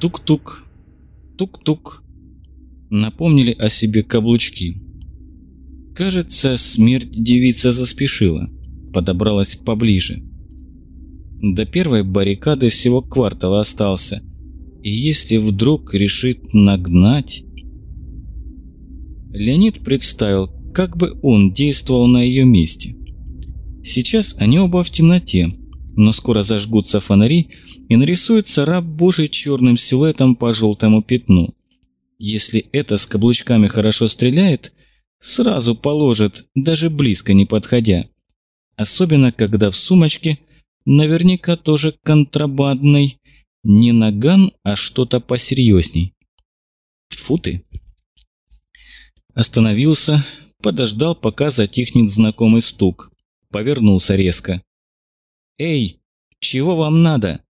Тук-тук, тук-тук. Напомнили о себе каблучки. Кажется, смерть девица заспешила, подобралась поближе. До первой баррикады всего квартал остался, и если вдруг решит нагнать... Леонид представил, как бы он действовал на ее месте. Сейчас они оба в темноте, но скоро зажгутся фонари и нарисуется раб Божий черным силуэтом по желтому пятну. Если это с каблучками хорошо стреляет, сразу положит, даже близко не подходя. Особенно, когда в сумочке наверняка тоже контрабандный, не наган, а что-то посерьезней. Фу ты. Остановился, подождал, пока затихнет знакомый стук. Повернулся резко. «Эй, чего вам надо?»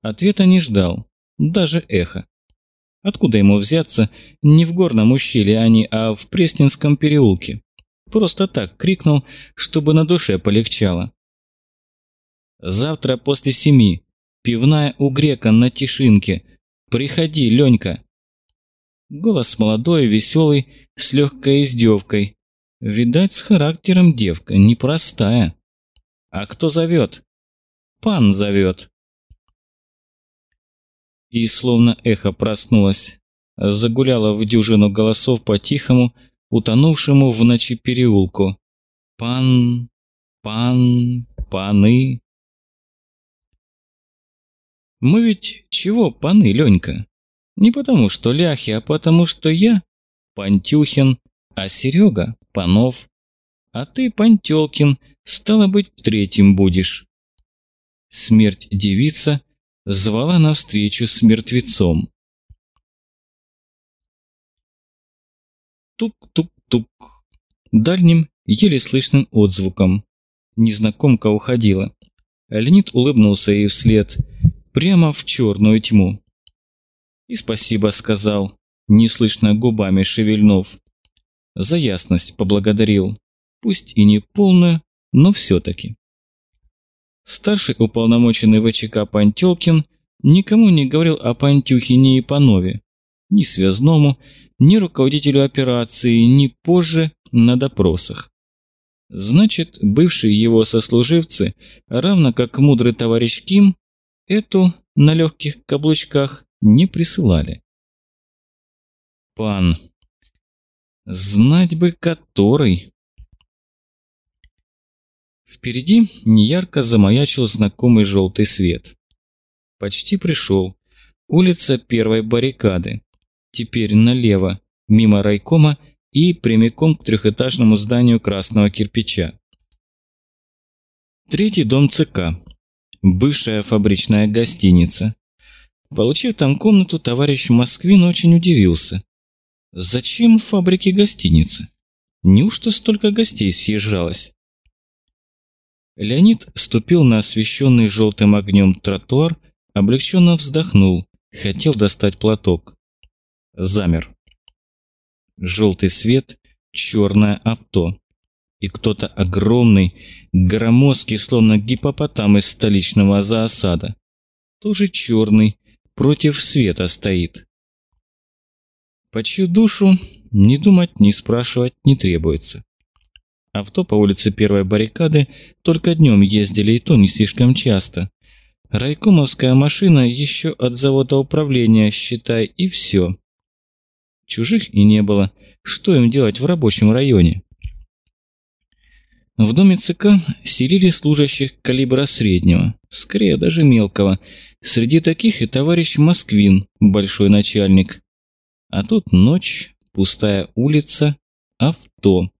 Ответа не ждал, даже эхо. Откуда ему взяться не в горном ущелье они, а в Пресненском переулке? Просто так крикнул, чтобы на душе полегчало. «Завтра после семи. Пивная у грека на Тишинке. Приходи, Ленька!» Голос молодой, веселый, с легкой издевкой. Видать, с характером девка, непростая. «А кто зовет?» «Пан зовет». И словно эхо проснулась, загуляла в дюжину голосов по тихому, утонувшему в ночи переулку. «Пан, пан, паны». Мы ведь чего паны, Ленька? Не потому что ляхи, а потому что я Пантюхин, а Серега Панов. А ты, Пантелкин, стало быть, третьим будешь. Смерть девица звала навстречу с мертвецом. Тук-тук-тук. Дальним, еле слышным отзвуком. Незнакомка уходила. Леонид улыбнулся ей вслед – прямо в черную тьму. И спасибо сказал, неслышно губами шевельнув. За ясность поблагодарил, пусть и не полную, но все-таки. Старший уполномоченный ВЧК Пантелкин никому не говорил о Пантюхине и Панове, ни связному, ни руководителю операции, ни позже на допросах. Значит, бывшие его сослуживцы, равно как мудрый товарищ Ким, Эту на легких каблучках не присылали. Пан. Знать бы который. Впереди неярко замаячил знакомый желтый свет. Почти пришел. Улица первой баррикады. Теперь налево, мимо райкома и прямиком к трехэтажному зданию красного кирпича. Третий дом ЦК бывшая фабричная гостиница. Получив там комнату, товарищ Москвин очень удивился. Зачем в фабрике гостиница? Неужто столько гостей съезжалось? Леонид ступил на освещенный желтым огнем тротуар, облегченно вздохнул, хотел достать платок. Замер. Желтый свет, черное авто и кто-то огромный, громоздкий, словно гипопотам из столичного зоосада, тоже черный, против света стоит. По чью душу не думать, не спрашивать не требуется. Авто по улице Первой баррикады только днем ездили и то не слишком часто. Райкомовская машина еще от завода управления, считай, и все. Чужих и не было. Что им делать в рабочем районе? В доме ЦК селили служащих калибра среднего, скорее даже мелкого. Среди таких и товарищ Москвин, большой начальник. А тут ночь, пустая улица, авто.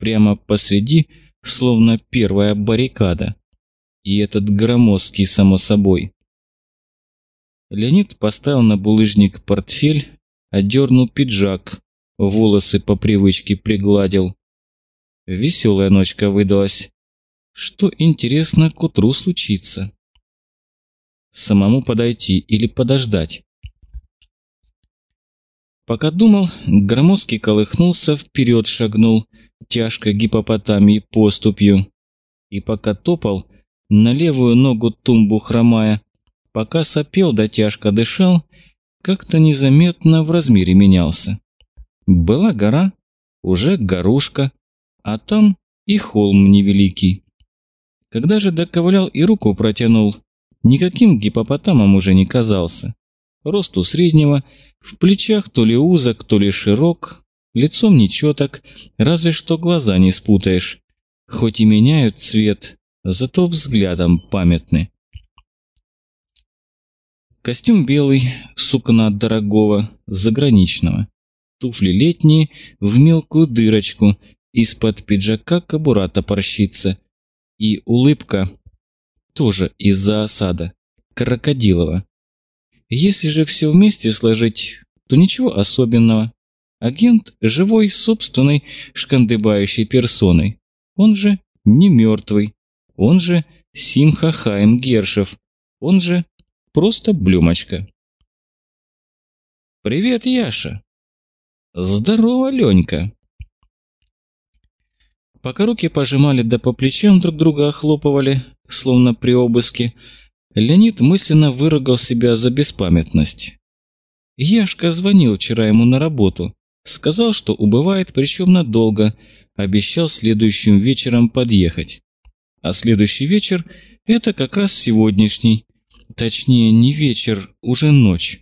Прямо посреди, словно первая баррикада. И этот громоздкий, само собой. Леонид поставил на булыжник портфель, одернул пиджак, волосы по привычке пригладил. Веселая ночка выдалась. Что, интересно, к утру случится? Самому подойти или подождать? Пока думал, громоздкий колыхнулся, вперед шагнул, тяжко гипопотамии поступью. И пока топал, на левую ногу тумбу хромая, пока сопел да тяжко дышал, как-то незаметно в размере менялся. Была гора, уже горушка, а там и холм невеликий. Когда же доковылял и руку протянул, никаким гипопотамом уже не казался. Росту среднего, в плечах то ли узок, то ли широк, лицом нечеток, разве что глаза не спутаешь. Хоть и меняют цвет, зато взглядом памятны. Костюм белый, сукна от дорогого, заграничного. Туфли летние, в мелкую дырочку, из-под пиджака кобура топорщится. И улыбка тоже из-за осада, крокодилова. Если же все вместе сложить, то ничего особенного. Агент живой, собственной, шкандыбающей персоной. Он же не мертвый. Он же Симха Хайм Гершев. Он же Просто блюмочка. «Привет, Яша!» «Здорово, Ленька!» Пока руки пожимали да по плечам друг друга охлопывали, словно при обыске, Леонид мысленно выругал себя за беспамятность. Яшка звонил вчера ему на работу. Сказал, что убывает, причем надолго, обещал следующим вечером подъехать. А следующий вечер – это как раз сегодняшний, Точнее, не вечер, уже ночь.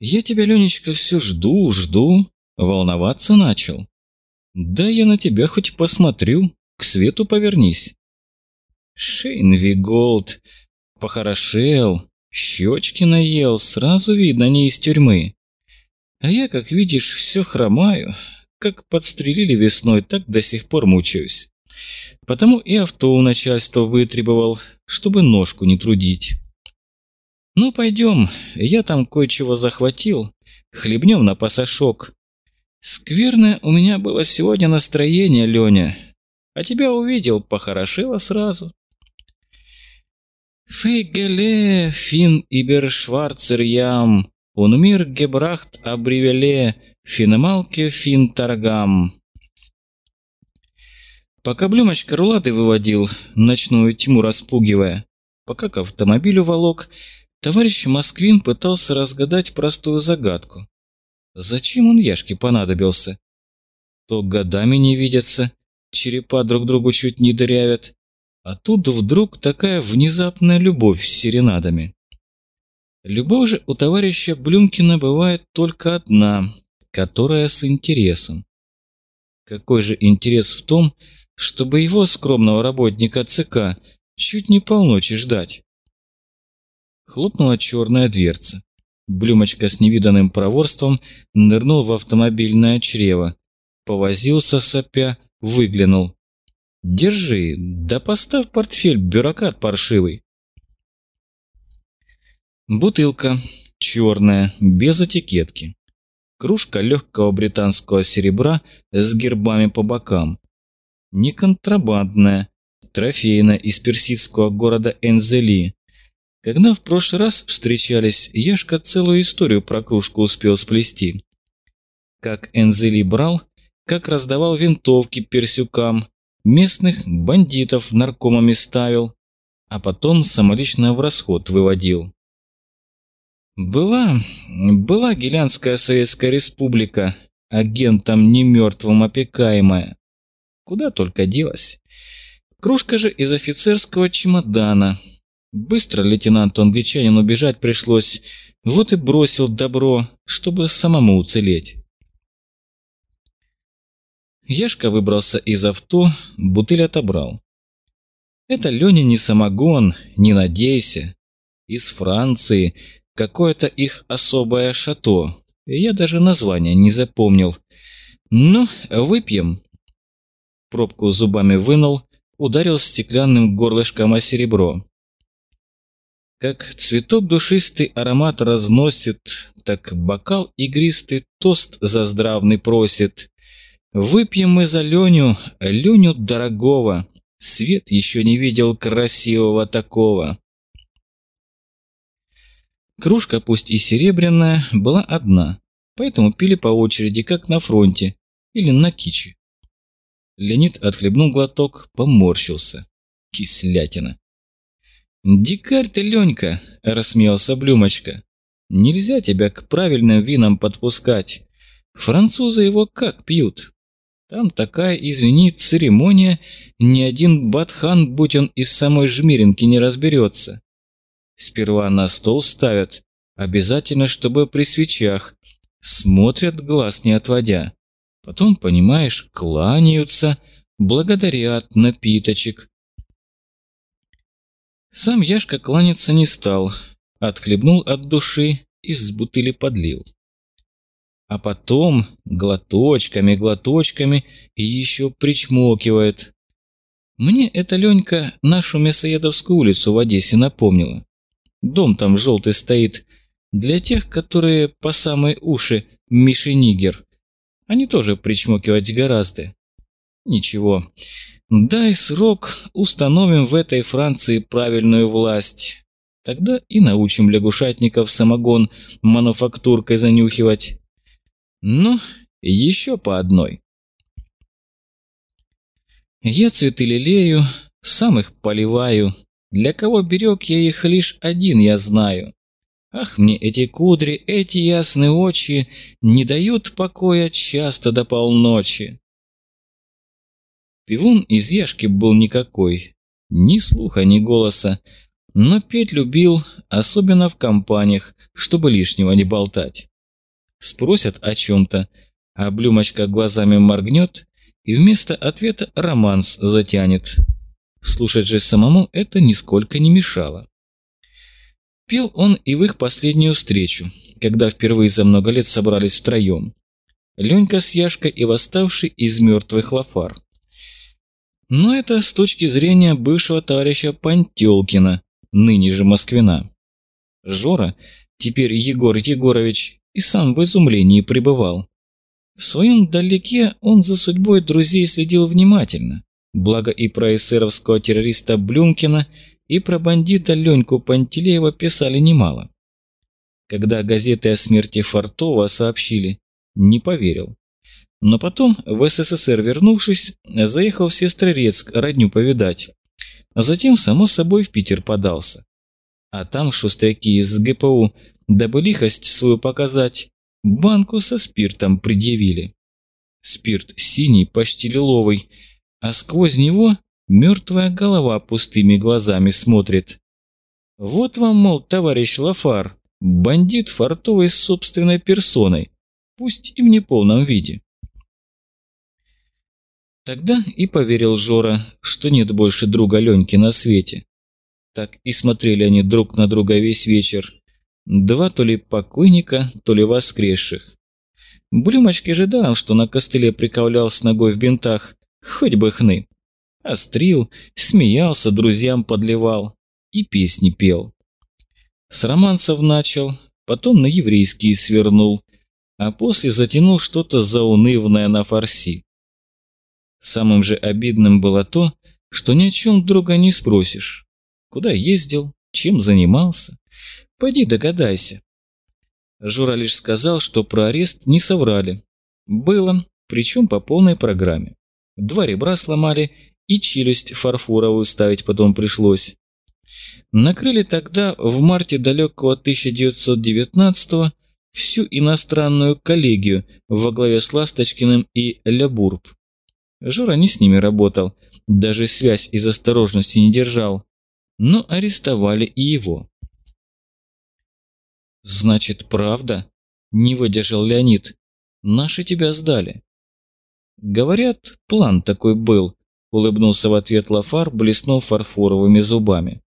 Я тебя, Ленечка, все жду, жду. Волноваться начал. Да я на тебя хоть посмотрю, к свету повернись. Шейнви Голд похорошел, щечки наел, сразу видно, не из тюрьмы. А я, как видишь, все хромаю. Как подстрелили весной, так до сих пор мучаюсь. Потому и авто у начальства вытребовал, чтобы ножку не трудить. Ну, пойдем, я там кое-чего захватил, хлебнем на пасашок. Скверное у меня было сегодня настроение, Леня, а тебя увидел, похорошело сразу. Фейгеле, фин ибершварцер ям, унмир гебрахт абривеле, финемалке фин таргам. Пока Блюмочка рулаты выводил, ночную тьму распугивая, пока к автомобилю волок, товарищ Москвин пытался разгадать простую загадку. Зачем он Яшке понадобился? То годами не видятся, черепа друг другу чуть не дырявят, а тут вдруг такая внезапная любовь с серенадами. Любовь же у товарища Блюмкина бывает только одна, которая с интересом. Какой же интерес в том, что чтобы его, скромного работника ЦК, чуть не полночи ждать. Хлопнула черная дверца. Блюмочка с невиданным проворством нырнул в автомобильное чрево. Повозился сопя, выглянул. «Держи, да поставь портфель, бюрократ паршивый». Бутылка, черная, без этикетки. Кружка легкого британского серебра с гербами по бокам не контрабандная, трофейная из персидского города Энзели. Когда в прошлый раз встречались, Яшка целую историю про кружку успел сплести. Как Энзели брал, как раздавал винтовки персюкам, местных бандитов наркомами ставил, а потом самолично в расход выводил. Была, была Гелянская Советская Республика, агентом немертвым опекаемая. Куда только делась. Кружка же из офицерского чемодана. Быстро лейтенанту-англичанину убежать пришлось, вот и бросил добро, чтобы самому уцелеть. Яшка выбрался из авто, бутыль отобрал. Это Леня не самогон, не надейся. Из Франции, какое-то их особое шато. Я даже название не запомнил. Ну, выпьем. Пробку зубами вынул, ударил стеклянным горлышком о серебро. Как цветок душистый аромат разносит, так бокал игристый тост за здравный просит. Выпьем мы за Леню, Леню дорогого, свет еще не видел красивого такого. Кружка, пусть и серебряная, была одна, поэтому пили по очереди, как на фронте или на киче. Леонид отхлебнул глоток, поморщился. Кислятина. «Дикарь ты, Ленька!» – рассмеялся Блюмочка. «Нельзя тебя к правильным винам подпускать. Французы его как пьют? Там такая, извини, церемония, ни один батхан, будь он из самой жмиринки, не разберется. Сперва на стол ставят, обязательно, чтобы при свечах, смотрят, глаз не отводя. Потом, понимаешь, кланяются, благодарят напиточек. Сам Яшка кланяться не стал, отхлебнул от души и с бутыли подлил а потом глоточками, глоточками и еще причмокивает. Мне эта Ленька нашу Мясоедовскую улицу в Одессе напомнила. Дом там желтый стоит, для тех, которые по самой уши Миши Нигер. Они тоже причмокивать гораздо. Ничего, дай срок, установим в этой Франции правильную власть. Тогда и научим лягушатников самогон мануфактуркой занюхивать. Ну, еще по одной. Я цветы лелею, сам их поливаю. Для кого берег я их лишь один я знаю. Ах, мне эти кудри, эти ясные очи Не дают покоя часто до полночи. Пивун из Яшки был никакой. Ни слуха, ни голоса. Но петь любил, особенно в компаниях, чтобы лишнего не болтать спросят о чем-то, а Блюмочка глазами моргнет и вместо ответа романс затянет. Слушать же самому это нисколько не мешало. Пел он и в их последнюю встречу, когда впервые за много лет собрались втроем. Ленька с Яшкой и восставший из мертвых лафар. Но это с точки зрения бывшего товарища Пантелкина, ныне же Москвина. Жора, теперь Егор Егорович, и сам в изумлении пребывал. В своем далеке он за судьбой друзей следил внимательно, благо и про эсеровского террориста Блюмкина, и про бандита Леньку Пантелеева писали немало. Когда газеты о смерти Фартова сообщили, не поверил. Но потом, в СССР вернувшись, заехал в Сестрорецк родню повидать. А затем, само собой, в Питер подался. А там шустряки из ГПУ Дабы лихость свою показать, банку со спиртом предъявили. Спирт синий, почти лиловый, а сквозь него мертвая голова пустыми глазами смотрит. Вот вам, мол, товарищ Лафар, бандит фартовый с собственной персоной, пусть и в неполном виде. Тогда и поверил Жора, что нет больше друга Леньки на свете. Так и смотрели они друг на друга весь вечер, Два то ли покойника, то ли воскресших. Блюмочки же даром, что на костыле приковлял с ногой в бинтах, хоть бы хны. Острил, смеялся, друзьям подливал и песни пел. С романсов начал, потом на еврейские свернул, а после затянул что-то заунывное на фарси. Самым же обидным было то, что ни о чем друга не спросишь. Куда ездил, чем занимался, Пойди догадайся. Жура лишь сказал, что про арест не соврали. Было, причем по полной программе. Два ребра сломали и челюсть фарфоровую ставить потом пришлось. Накрыли тогда, в марте далекого 1919-го, всю иностранную коллегию во главе с Ласточкиным и Лябурб. Жора не с ними работал, даже связь из осторожности не держал, но арестовали и его. «Значит, правда?» – не выдержал Леонид. «Наши тебя сдали». «Говорят, план такой был», – улыбнулся в ответ Лафар, блеснув фарфоровыми зубами.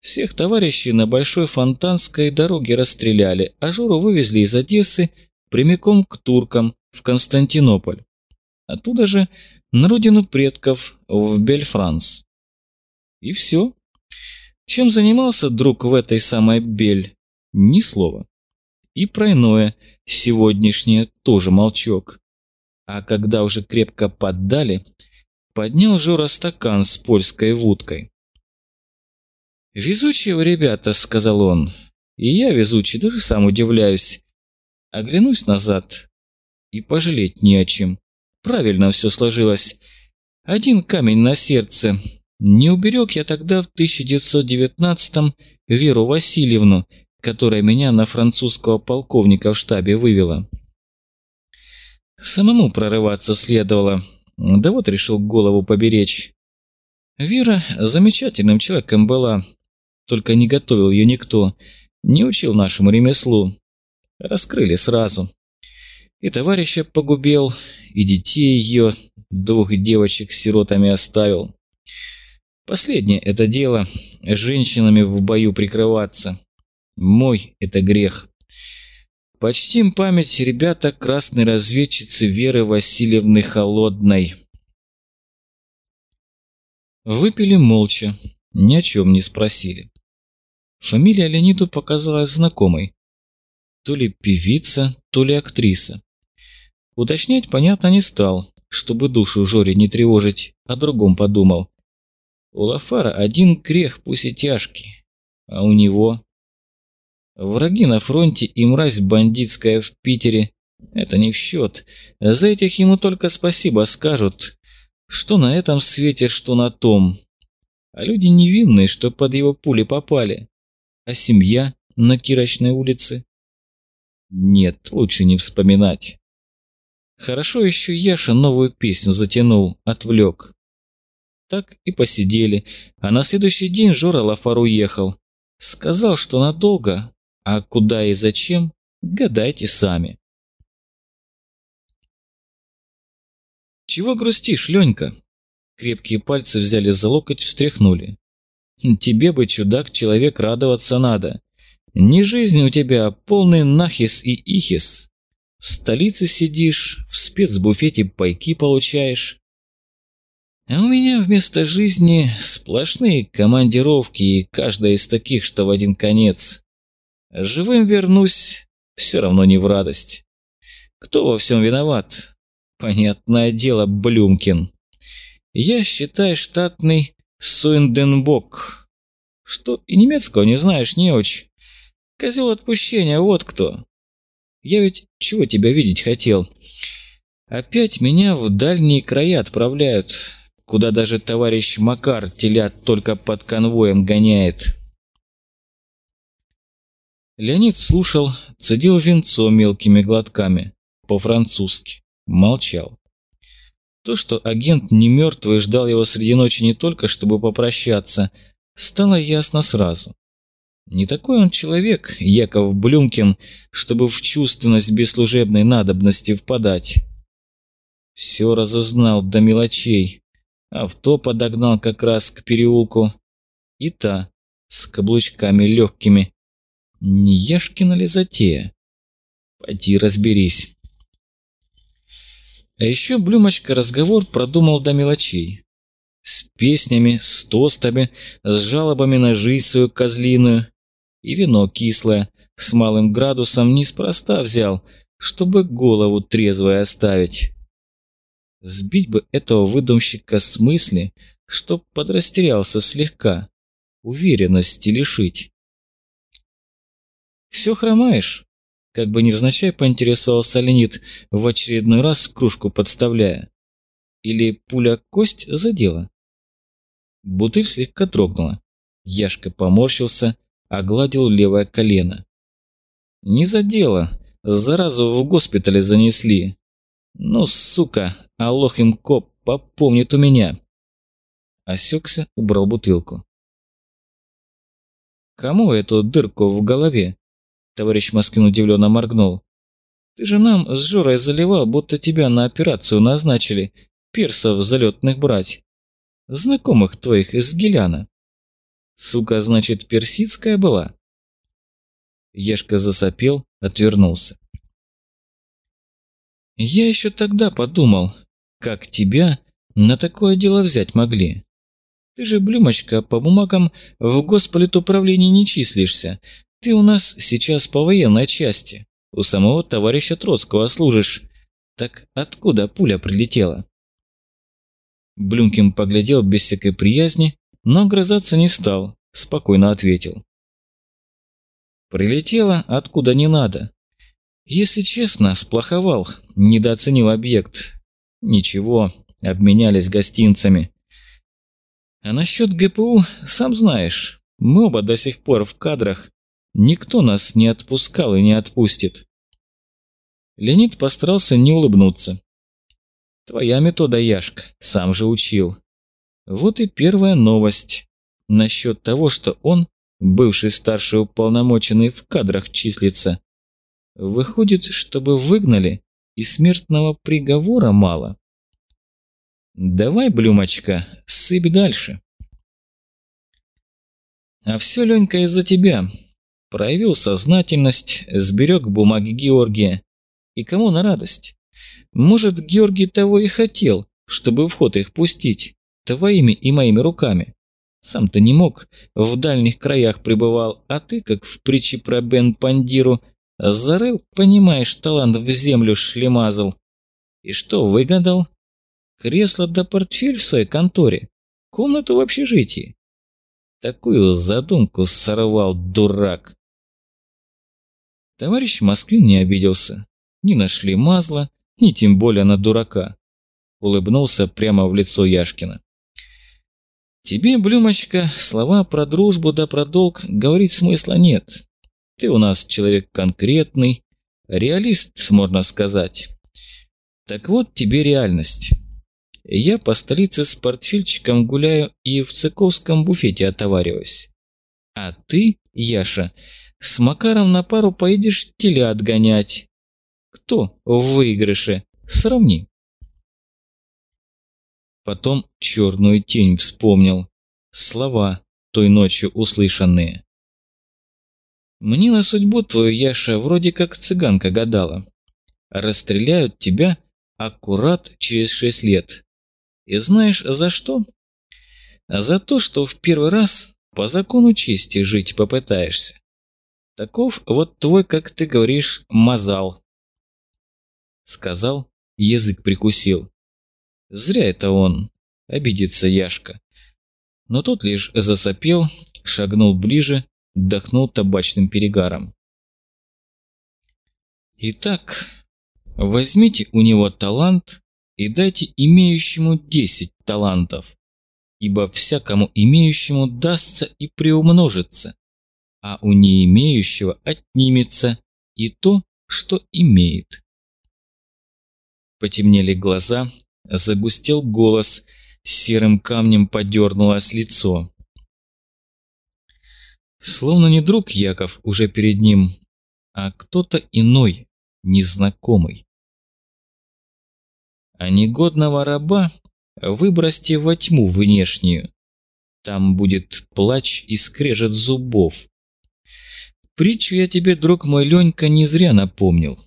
Всех товарищей на Большой Фонтанской дороге расстреляли, а Журу вывезли из Одессы прямиком к туркам в Константинополь. Оттуда же на родину предков в Бель-Франс. И все. Чем занимался друг в этой самой Бель? Ни слова. И про иное, сегодняшнее, тоже молчок. А когда уже крепко поддали, поднял Жора стакан с польской вудкой. «Везучие ребята», — сказал он. «И я везучий, даже сам удивляюсь. Оглянусь назад, и пожалеть не о чем. Правильно все сложилось. Один камень на сердце. Не уберег я тогда в 1919-м Веру Васильевну, которая меня на французского полковника в штабе вывела. Самому прорываться следовало, да вот решил голову поберечь. Вера замечательным человеком была, только не готовил ее никто, не учил нашему ремеслу. Раскрыли сразу. И товарища погубил, и детей ее, двух девочек с сиротами оставил. Последнее это дело – женщинами в бою прикрываться. Мой это грех. Почтим память ребята красной разведчицы Веры Васильевны Холодной. Выпили молча, ни о чем не спросили. Фамилия Леониду показалась знакомой. То ли певица, то ли актриса. Уточнять, понятно, не стал, чтобы душу Жоре не тревожить, о другом подумал. У Лафара один грех, пусть и тяжкий, а у него... Враги на фронте и мразь бандитская в Питере – это не в счет. За этих ему только спасибо скажут, что на этом свете, что на том. А люди невинные, что под его пули попали. А семья на Кирочной улице? Нет, лучше не вспоминать. Хорошо еще Яша новую песню затянул, отвлек. Так и посидели, а на следующий день Жора Лафар уехал. Сказал, что надолго, а куда и зачем, гадайте сами. «Чего грустишь, Ленька?» Крепкие пальцы взяли за локоть, встряхнули. «Тебе бы, чудак, человек, радоваться надо. Не жизнь у тебя, а полный нахис и ихис. В столице сидишь, в спецбуфете пайки получаешь. А у меня вместо жизни сплошные командировки, и каждая из таких, что в один конец. Живым вернусь, все равно не в радость. Кто во всем виноват? Понятное дело, Блюмкин. Я, считай, штатный Суинденбок. Что, и немецкого не знаешь, не очень. Козел отпущения, вот кто. Я ведь чего тебя видеть хотел? Опять меня в дальние края отправляют, куда даже товарищ Макар телят только под конвоем гоняет. Леонид слушал, цедил венцо мелкими глотками, по-французски. Молчал. То, что агент не мертвый ждал его среди ночи не только, чтобы попрощаться, стало ясно сразу. Не такой он человек, Яков Блюмкин, чтобы в чувственность без служебной надобности впадать. Все разузнал до мелочей. Авто подогнал как раз к переулку. И та, с каблучками легкими. Не Яшкина ли затея? Пойди разберись. А еще Блюмочка разговор продумал до мелочей. С песнями, с тостами, с жалобами на жизнь свою козлиную. И вино кислое, с малым градусом неспроста взял, чтобы голову трезвой оставить. Сбить бы этого выдумщика с мысли, чтоб подрастерялся слегка, уверенности лишить. «Все хромаешь?» Как бы невзначай поинтересовался Леонид, в очередной раз кружку подставляя. Или пуля кость задела? Бутыль слегка дрогнула. Яшка поморщился, огладил левое колено. Не задела, заразу в госпитале занесли. Ну, сука, алох им коп, попомнит у меня. Осекся, убрал бутылку. Кому эту дырку в голове? Товарищ Москвин удивленно моргнул. «Ты же нам с Жорой заливал, будто тебя на операцию назначили, персов залетных брать. Знакомых твоих из Геляна. Сука, значит, персидская была?» Ешка засопел, отвернулся. «Я еще тогда подумал, как тебя на такое дело взять могли. Ты же, Блюмочка, по бумагам в госполитуправлении не числишься, ты у нас сейчас по военной части. У самого товарища Троцкого служишь. Так откуда пуля прилетела?» Блюмкин поглядел без всякой приязни, но огрызаться не стал, спокойно ответил. «Прилетела откуда не надо. Если честно, сплоховал, недооценил объект. Ничего, обменялись гостинцами. А насчет ГПУ, сам знаешь, мы оба до сих пор в кадрах. Никто нас не отпускал и не отпустит. Леонид постарался не улыбнуться. Твоя метода, Яшка, сам же учил. Вот и первая новость насчет того, что он, бывший старший уполномоченный, в кадрах числится. Выходит, чтобы выгнали, и смертного приговора мало. Давай, Блюмочка, сыпь дальше. А все, Ленька, из-за тебя. Проявил сознательность, сберег бумаги Георгия. И кому на радость? Может, Георгий того и хотел, чтобы в ход их пустить, твоими и моими руками. Сам-то не мог, в дальних краях пребывал, а ты, как в притче про Бен Пандиру, зарыл, понимаешь, талант в землю шлемазал. И что выгадал? Кресло да портфель в своей конторе, комнату в общежитии. Такую задумку сорвал дурак. Товарищ Москвин не обиделся. Не нашли мазла, ни тем более на дурака. Улыбнулся прямо в лицо Яшкина. Тебе, Блюмочка, слова про дружбу да про долг говорить смысла нет. Ты у нас человек конкретный, реалист, можно сказать. Так вот тебе реальность. Я по столице с портфельчиком гуляю и в цыковском буфете отовариваюсь. А ты, Яша, с Макаром на пару поедешь телят гонять. Кто в выигрыше? Сравни. Потом черную тень вспомнил. Слова, той ночью услышанные. Мне на судьбу твою, Яша, вроде как цыганка гадала. Расстреляют тебя аккурат через шесть лет. И знаешь за что? За то, что в первый раз по закону чести жить попытаешься. Таков вот твой, как ты говоришь, мазал. Сказал, язык прикусил. Зря это он, обидится Яшка. Но тот лишь засопел, шагнул ближе, вдохнул табачным перегаром. Итак, возьмите у него талант и дайте имеющему десять талантов, ибо всякому имеющему дастся и приумножится, а у не имеющего отнимется и то, что имеет. Потемнели глаза, загустел голос, серым камнем подернулось лицо. Словно не друг Яков уже перед ним, а кто-то иной, незнакомый. А негодного раба выбросьте во тьму внешнюю. Там будет плач и скрежет зубов. Притчу я тебе, друг мой Ленька, не зря напомнил.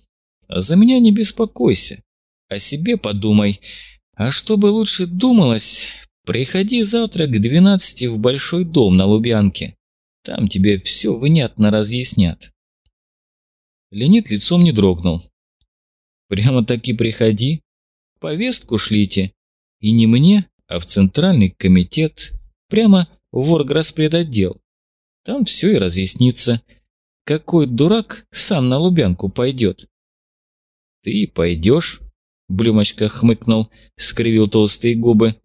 За меня не беспокойся. О себе подумай. А чтобы лучше думалось, приходи завтра к двенадцати в большой дом на Лубянке. Там тебе все внятно разъяснят. Леонид лицом не дрогнул. Прямо таки приходи. Повестку шлите. И не мне, а в Центральный комитет. Прямо в орграспредотдел. Там все и разъяснится. Какой дурак сам на Лубянку пойдет? Ты пойдешь? Блюмочка хмыкнул, скривил толстые губы.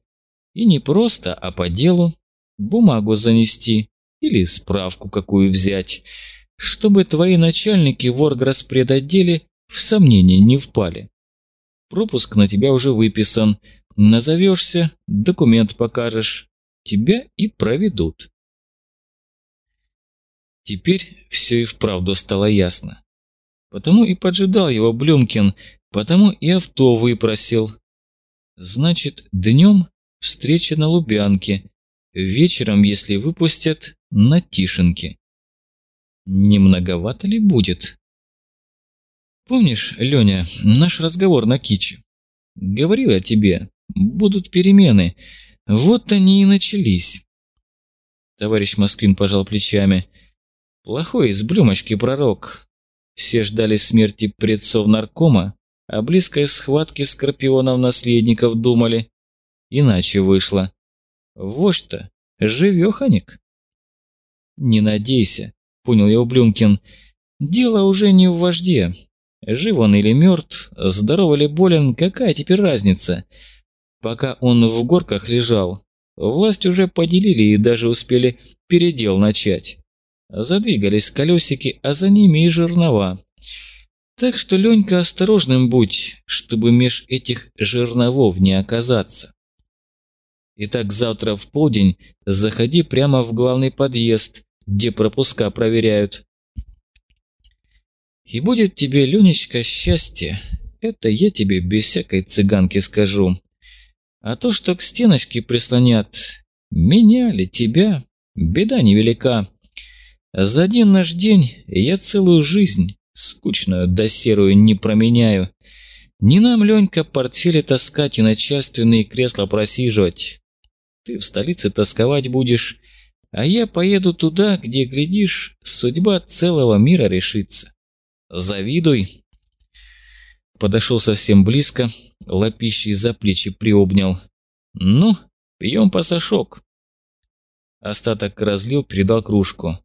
И не просто, а по делу. Бумагу занести или справку какую взять, чтобы твои начальники в орграспредотделе в сомнение не впали. Пропуск на тебя уже выписан. Назовешься, документ покажешь. Тебя и проведут. Теперь все и вправду стало ясно. Потому и поджидал его Блюмкин, Потому и авто выпросил. Значит, днем встреча на Лубянке, вечером, если выпустят, на Тишинке. Не многовато ли будет? Помнишь, Леня, наш разговор на Киче? Говорил я тебе, будут перемены. Вот они и начались. Товарищ Москвин пожал плечами. Плохой из блюмочки пророк. Все ждали смерти предцов наркома, о близкой схватке скорпионов-наследников думали. Иначе вышло. Вождь-то живеханик. Не надейся, понял его Блюмкин. Дело уже не в вожде. Жив он или мертв, здоров или болен, какая теперь разница? Пока он в горках лежал, Власть уже поделили и даже успели передел начать. Задвигались колесики, а за ними и жернова. Так что, Ленька, осторожным будь, чтобы меж этих жерновов не оказаться. Итак, завтра в полдень заходи прямо в главный подъезд, где пропуска проверяют. И будет тебе, Ленечка, счастье. Это я тебе без всякой цыганки скажу. А то, что к стеночке прислонят, меня ли, тебя, беда невелика. За один наш день я целую жизнь, скучную да серую, не променяю. Не нам, Ленька, портфели таскать и начальственные кресла просиживать. Ты в столице тосковать будешь, а я поеду туда, где, глядишь, судьба целого мира решится. Завидуй. Подошел совсем близко, лапищей за плечи приобнял. Ну, пьем пасашок. Остаток разлил, передал кружку.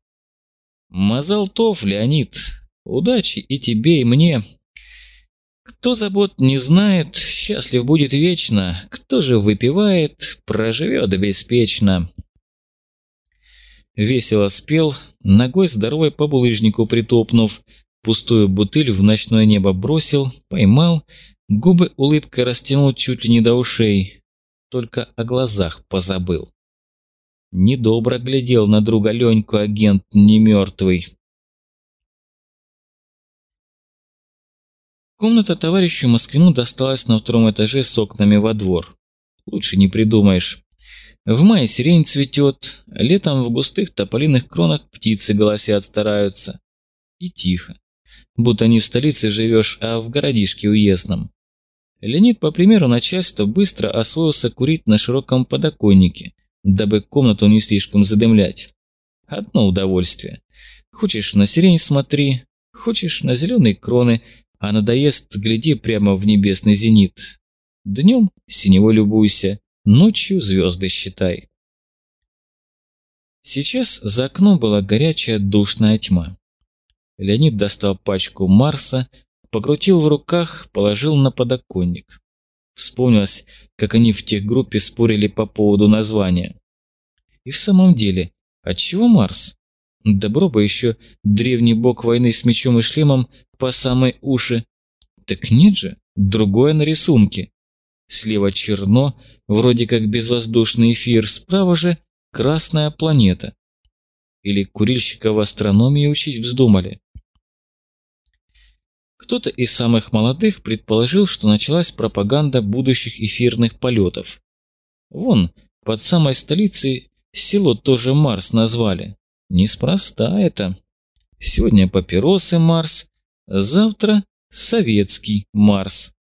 Мазалтов, Леонид, удачи и тебе, и мне. Кто забот не знает, счастлив будет вечно, кто же выпивает, проживет беспечно. Весело спел, ногой здоровой по булыжнику притопнув, пустую бутыль в ночное небо бросил, поймал, губы улыбкой растянул чуть ли не до ушей, только о глазах позабыл. Недобро глядел на друга Леньку агент немертвый. Комната товарищу Москвину досталась на втором этаже с окнами во двор. Лучше не придумаешь. В мае сирень цветет, летом в густых тополиных кронах птицы голосят стараются. И тихо. Будто не в столице живешь, а в городишке уездном. Леонид, по примеру начальства, быстро освоился курить на широком подоконнике, дабы комнату не слишком задымлять. Одно удовольствие. Хочешь на сирень смотри, хочешь на зеленые кроны, а надоест, гляди прямо в небесный зенит. Днем синего любуйся, ночью звезды считай. Сейчас за окном была горячая душная тьма. Леонид достал пачку Марса, покрутил в руках, положил на подоконник. Вспомнилось, как они в тех группе спорили по поводу названия. И в самом деле, отчего Марс? Добро бы еще древний бог войны с мечом и шлемом по самой уши. Так нет же, другое на рисунке. Слева черно, вроде как безвоздушный эфир, справа же красная планета. Или курильщика в астрономии учить вздумали. Кто-то из самых молодых предположил, что началась пропаганда будущих эфирных полетов. Вон, под самой столицей село тоже Марс назвали. Неспроста это. Сегодня папиросы Марс, Завтра советский Марс.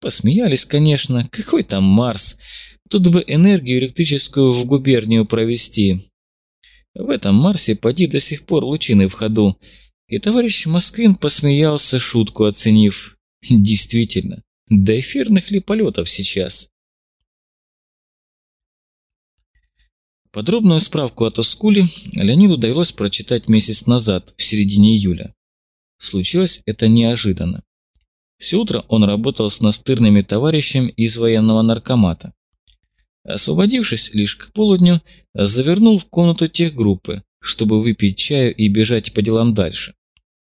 Посмеялись, конечно, какой там Марс? Тут бы энергию электрическую в губернию провести. В этом Марсе поди до сих пор лучины в ходу. И товарищ Москвин посмеялся, шутку оценив. Действительно, до эфирных ли полетов сейчас? Подробную справку о Тоскуле Леониду довелось прочитать месяц назад, в середине июля. Случилось это неожиданно. Все утро он работал с настырными товарищем из военного наркомата. Освободившись лишь к полудню, завернул в комнату техгруппы, чтобы выпить чаю и бежать по делам дальше.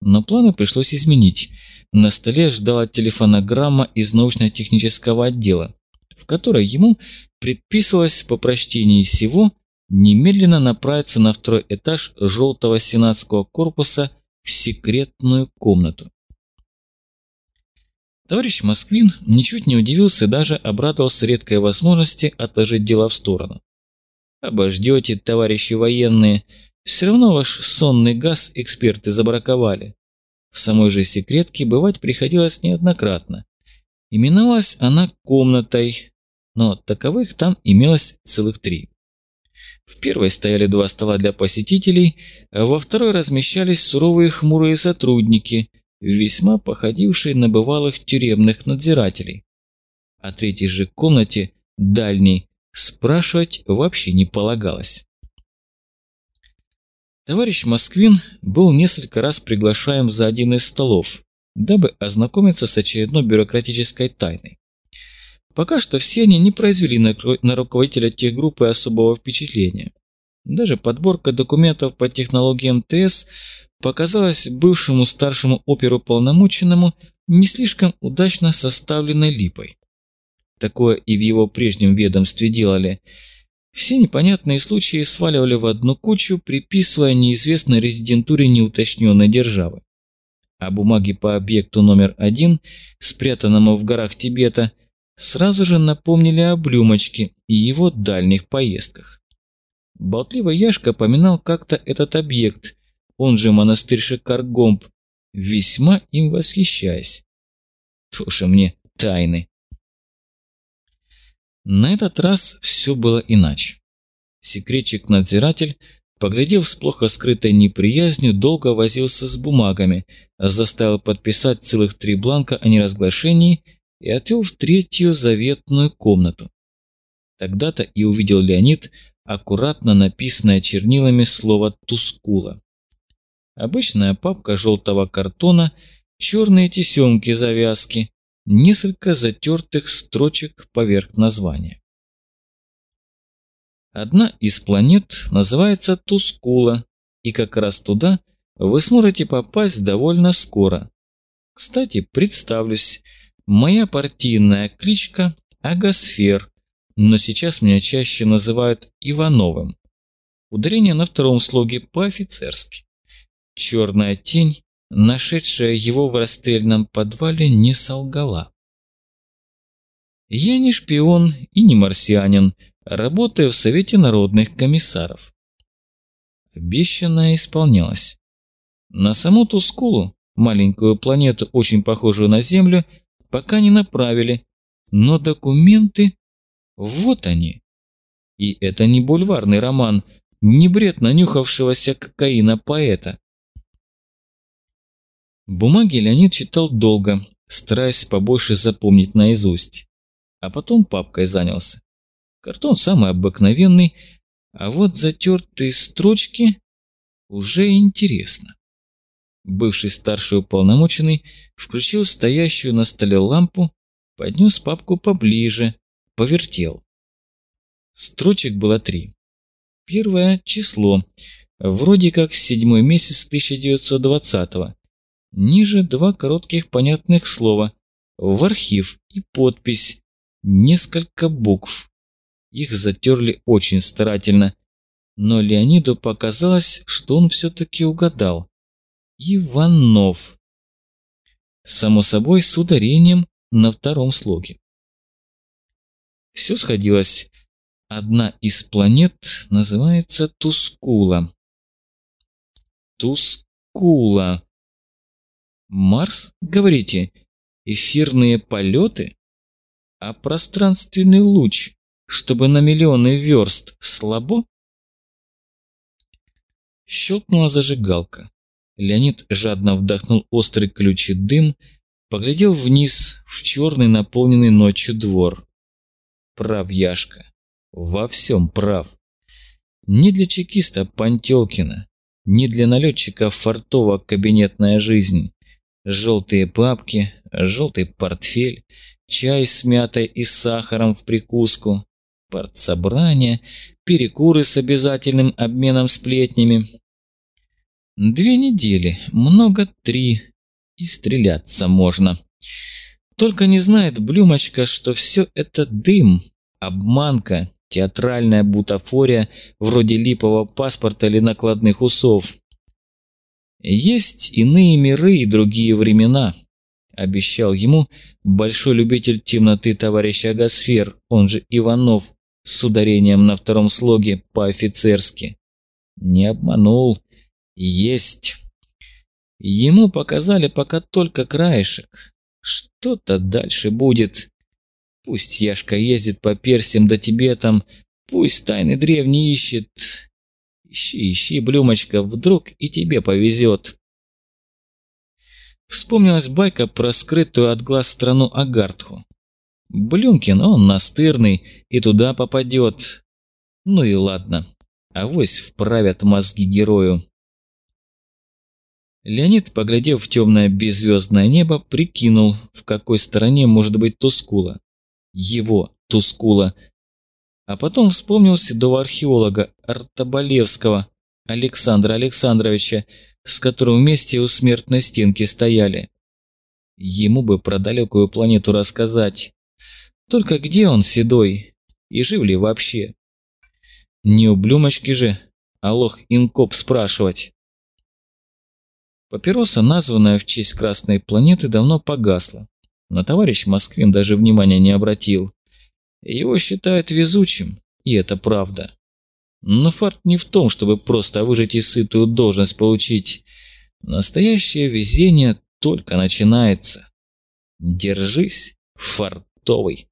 Но планы пришлось изменить. На столе ждала телефонограмма из научно-технического отдела, в которой ему предписывалось по прочтении всего немедленно направиться на второй этаж желтого сенатского корпуса в секретную комнату. Товарищ Москвин ничуть не удивился и даже обрадовался редкой возможности отложить дела в сторону. «Обождете, товарищи военные, все равно ваш сонный газ эксперты забраковали. В самой же секретке бывать приходилось неоднократно. Именовалась она комнатой, но таковых там имелось целых три. В первой стояли два стола для посетителей, а во второй размещались суровые хмурые сотрудники, весьма походившие на бывалых тюремных надзирателей. О третьей же комнате, дальней, спрашивать вообще не полагалось. Товарищ Москвин был несколько раз приглашаем за один из столов, дабы ознакомиться с очередной бюрократической тайной. Пока что все они не произвели на, руководителя тех группы особого впечатления. Даже подборка документов по технологиям ТС показалась бывшему старшему оперуполномоченному не слишком удачно составленной липой. Такое и в его прежнем ведомстве делали. Все непонятные случаи сваливали в одну кучу, приписывая неизвестной резидентуре неуточненной державы. А бумаги по объекту номер один, спрятанному в горах Тибета, сразу же напомнили о Блюмочке и его дальних поездках. Болтливый Яшка поминал как-то этот объект, он же монастырь Шикаргомб, весьма им восхищаясь. Тоже мне тайны. На этот раз все было иначе. Секретчик-надзиратель, поглядев с плохо скрытой неприязнью, долго возился с бумагами, заставил подписать целых три бланка о неразглашении и отвел в третью заветную комнату. Тогда-то и увидел Леонид аккуратно написанное чернилами слово «Тускула». Обычная папка желтого картона, черные тесемки завязки, несколько затертых строчек поверх названия. Одна из планет называется Тускула, и как раз туда вы сможете попасть довольно скоро. Кстати, представлюсь, моя партийная кличка Агосфер, но сейчас меня чаще называют Ивановым. Ударение на втором слоге по-офицерски. Черная тень, нашедшая его в расстрельном подвале, не солгала. Я не шпион и не марсианин, работаю в Совете народных комиссаров. Обещанное исполнялось. На саму Тускулу, маленькую планету, очень похожую на Землю, пока не направили, но документы вот они. И это не бульварный роман, не бред нанюхавшегося кокаина поэта. Бумаги Леонид читал долго, стараясь побольше запомнить наизусть. А потом папкой занялся. Картон самый обыкновенный, а вот затертые строчки уже интересно. Бывший старший уполномоченный включил стоящую на столе лампу, поднес папку поближе, повертел. Строчек было три. Первое число, вроде как седьмой месяц 1920-го. Ниже два коротких понятных слова. В архив и подпись. Несколько букв. Их затерли очень старательно. Но Леониду показалось, что он все-таки угадал. Иванов. Само собой, с ударением на втором слоге. Все сходилось. Одна из планет называется Тускула. Тускула. Марс, говорите? Эфирные полеты? А пространственный луч, чтобы на миллионы верст, слабо? Щелкнула зажигалка. Леонид жадно вдохнул острый ключий дым, поглядел вниз в черный наполненный ночью двор. Прав Яшка. Во всем прав. Не для чекиста Пантелкина, не для налетчика фартова кабинетная жизнь. Желтые папки, желтый портфель, чай с мятой и сахаром в прикуску, партсобрание, перекуры с обязательным обменом сплетнями. Две недели, много три, и стреляться можно. Только не знает Блюмочка, что все это дым, обманка, театральная бутафория вроде липового паспорта или накладных усов. Есть иные миры и другие времена, обещал ему большой любитель темноты товарищ Агасфер, он же Иванов, с ударением на втором слоге по-офицерски. Не обманул. Есть. Ему показали пока только краешек. Что-то дальше будет. Пусть Яшка ездит по Персиям да Тибетам, пусть тайны древние ищет. Ищи, ищи, Блюмочка, вдруг и тебе повезет. Вспомнилась байка про скрытую от глаз страну Агартху. Блюмкин, он настырный, и туда попадет. Ну и ладно, авось вправят мозги герою. Леонид, поглядев в темное беззвездное небо, прикинул, в какой стороне может быть Тускула. Его, Тускула. А потом вспомнил седого археолога Артобалевского Александра Александровича, с которым вместе у смертной стенки стояли. Ему бы про далекую планету рассказать. Только где он, седой? И жив ли вообще? Не у Блюмочки же, а лох Инкоп спрашивать. Папироса, названная в честь Красной планеты, давно погасла. Но товарищ Москвин даже внимания не обратил. Его считают везучим, и это правда. Но фарт не в том, чтобы просто выжить и сытую должность получить. Настоящее везение только начинается. Держись, фартовый.